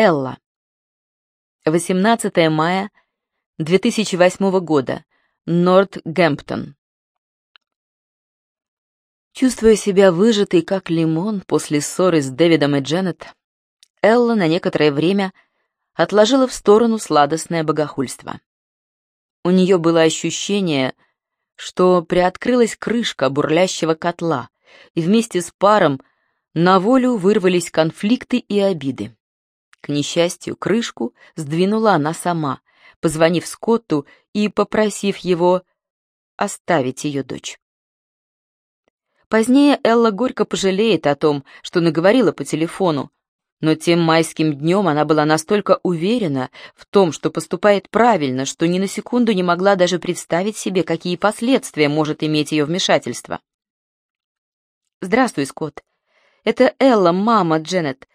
Элла. 18 мая 2008 года. Нортгемптон. Чувствуя себя выжатой, как лимон, после ссоры с Дэвидом и Дженнет, Элла на некоторое время отложила в сторону сладостное богохульство. У нее было ощущение, что приоткрылась крышка бурлящего котла, и вместе с паром на волю вырвались конфликты и обиды. К несчастью, крышку сдвинула она сама, позвонив Скотту и попросив его оставить ее дочь. Позднее Элла горько пожалеет о том, что наговорила по телефону, но тем майским днем она была настолько уверена в том, что поступает правильно, что ни на секунду не могла даже представить себе, какие последствия может иметь ее вмешательство. «Здравствуй, Скотт. Это Элла, мама Дженнет.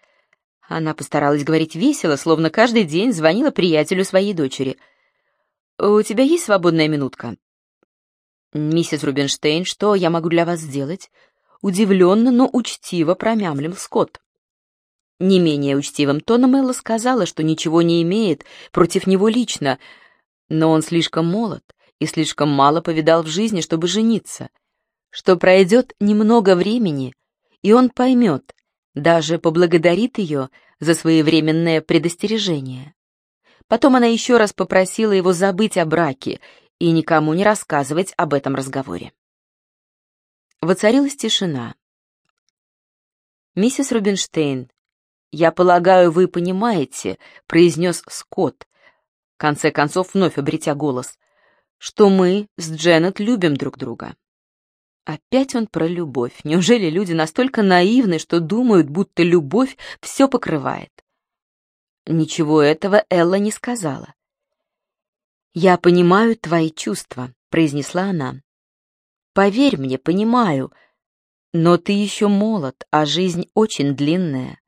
Она постаралась говорить весело, словно каждый день звонила приятелю своей дочери. «У тебя есть свободная минутка?» «Миссис Рубинштейн, что я могу для вас сделать?» Удивленно, но учтиво промямлил Скотт. Не менее учтивым тоном Элла сказала, что ничего не имеет против него лично, но он слишком молод и слишком мало повидал в жизни, чтобы жениться, что пройдет немного времени, и он поймет, даже поблагодарит ее за своевременное предостережение. Потом она еще раз попросила его забыть о браке и никому не рассказывать об этом разговоре. Воцарилась тишина. «Миссис Рубинштейн, я полагаю, вы понимаете», — произнес Скотт, в конце концов вновь обретя голос, «что мы с Дженнет любим друг друга. Опять он про любовь. Неужели люди настолько наивны, что думают, будто любовь все покрывает? Ничего этого Элла не сказала. «Я понимаю твои чувства», — произнесла она. «Поверь мне, понимаю. Но ты еще молод, а жизнь очень длинная.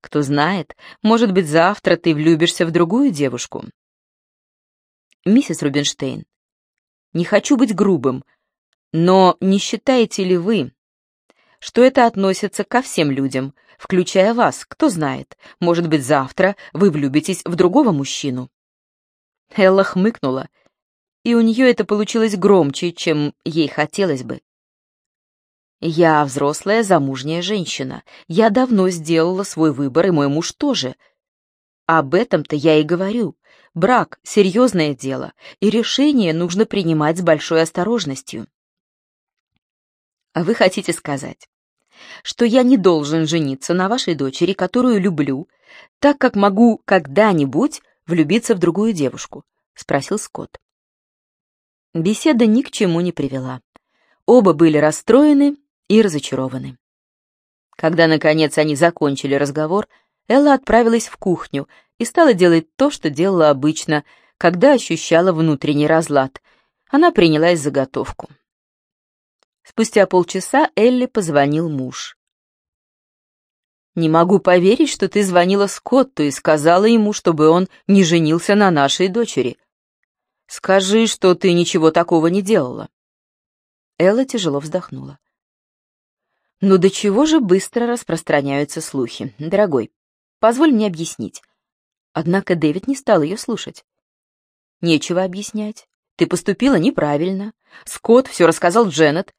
Кто знает, может быть, завтра ты влюбишься в другую девушку». «Миссис Рубинштейн, не хочу быть грубым», — но не считаете ли вы, что это относится ко всем людям, включая вас, кто знает, может быть, завтра вы влюбитесь в другого мужчину?» Элла хмыкнула, и у нее это получилось громче, чем ей хотелось бы. «Я взрослая замужняя женщина. Я давно сделала свой выбор, и мой муж тоже. Об этом-то я и говорю. Брак — серьезное дело, и решение нужно принимать с большой осторожностью. А вы хотите сказать, что я не должен жениться на вашей дочери, которую люблю, так как могу когда-нибудь влюбиться в другую девушку?» — спросил Скотт. Беседа ни к чему не привела. Оба были расстроены и разочарованы. Когда, наконец, они закончили разговор, Элла отправилась в кухню и стала делать то, что делала обычно, когда ощущала внутренний разлад. Она принялась за готовку. Спустя полчаса Элли позвонил муж. «Не могу поверить, что ты звонила Скотту и сказала ему, чтобы он не женился на нашей дочери. Скажи, что ты ничего такого не делала». Элла тяжело вздохнула. «Ну до чего же быстро распространяются слухи, дорогой? Позволь мне объяснить». Однако Дэвид не стал ее слушать. «Нечего объяснять. Ты поступила неправильно. Скотт все рассказал Дженнет,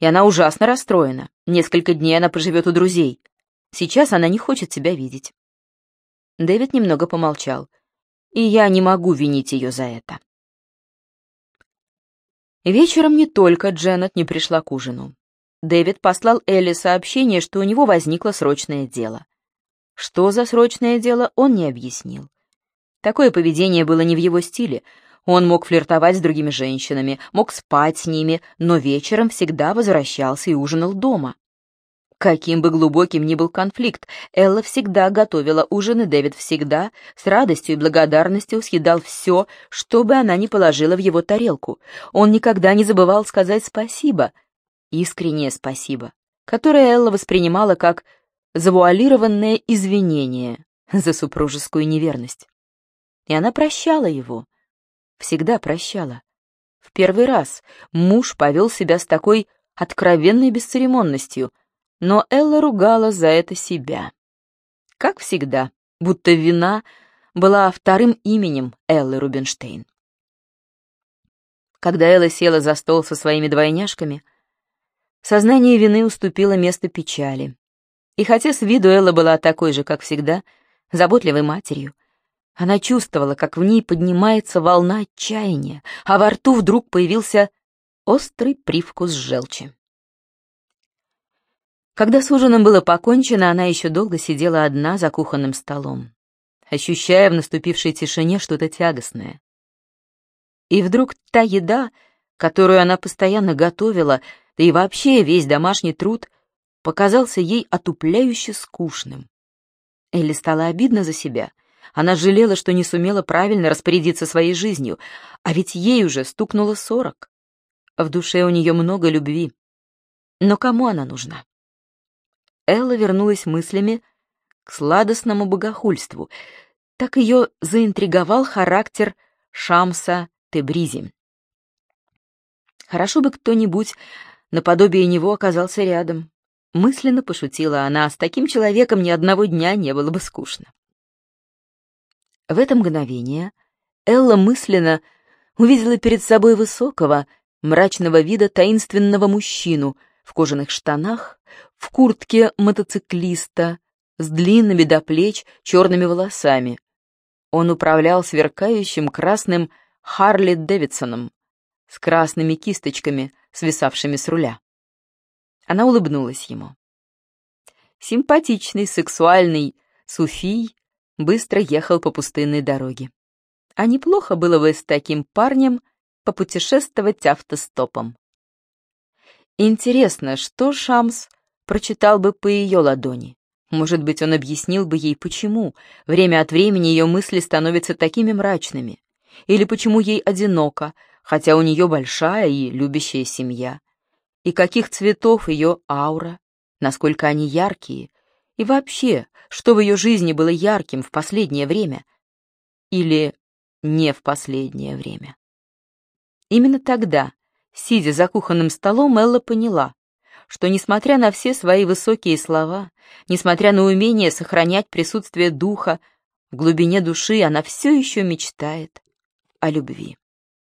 и она ужасно расстроена. Несколько дней она поживет у друзей. Сейчас она не хочет себя видеть. Дэвид немного помолчал, и я не могу винить ее за это. Вечером не только Дженнет не пришла к ужину. Дэвид послал Элли сообщение, что у него возникло срочное дело. Что за срочное дело, он не объяснил. Такое поведение было не в его стиле, он мог флиртовать с другими женщинами, мог спать с ними, но вечером всегда возвращался и ужинал дома. Каким бы глубоким ни был конфликт, Элла всегда готовила ужин, и Дэвид всегда с радостью и благодарностью съедал все, что бы она ни положила в его тарелку. Он никогда не забывал сказать спасибо, искреннее спасибо, которое Элла воспринимала как завуалированное извинение за супружескую неверность. И она прощала его, всегда прощала. В первый раз муж повел себя с такой откровенной бесцеремонностью, но Элла ругала за это себя. Как всегда, будто вина была вторым именем Эллы Рубинштейн. Когда Элла села за стол со своими двойняшками, сознание вины уступило место печали. И хотя с виду Элла была такой же, как всегда, заботливой матерью, она чувствовала, как в ней поднимается волна отчаяния, а во рту вдруг появился острый привкус желчи. Когда с ужином было покончено, она еще долго сидела одна за кухонным столом, ощущая в наступившей тишине что-то тягостное. И вдруг та еда, которую она постоянно готовила, да и вообще весь домашний труд, показался ей отупляюще скучным. Элли стало обидно за себя. Она жалела, что не сумела правильно распорядиться своей жизнью, а ведь ей уже стукнуло сорок. В душе у нее много любви. Но кому она нужна? Элла вернулась мыслями к сладостному богохульству. Так ее заинтриговал характер Шамса Тебризи. Хорошо бы кто-нибудь наподобие него оказался рядом. Мысленно пошутила она, с таким человеком ни одного дня не было бы скучно. В это мгновение Элла мысленно увидела перед собой высокого, мрачного вида таинственного мужчину в кожаных штанах, в куртке мотоциклиста, с длинными до плеч черными волосами. Он управлял сверкающим красным Харли Дэвидсоном с красными кисточками, свисавшими с руля. Она улыбнулась ему. Симпатичный, сексуальный Суфий быстро ехал по пустынной дороге. А неплохо было бы с таким парнем попутешествовать автостопом. Интересно, что Шамс прочитал бы по ее ладони? Может быть, он объяснил бы ей, почему время от времени ее мысли становятся такими мрачными, или почему ей одиноко, хотя у нее большая и любящая семья, и каких цветов ее аура, насколько они яркие, и вообще, что в ее жизни было ярким в последнее время или не в последнее время. Именно тогда, сидя за кухонным столом, Элла поняла, что, несмотря на все свои высокие слова, несмотря на умение сохранять присутствие духа, в глубине души она все еще мечтает о любви.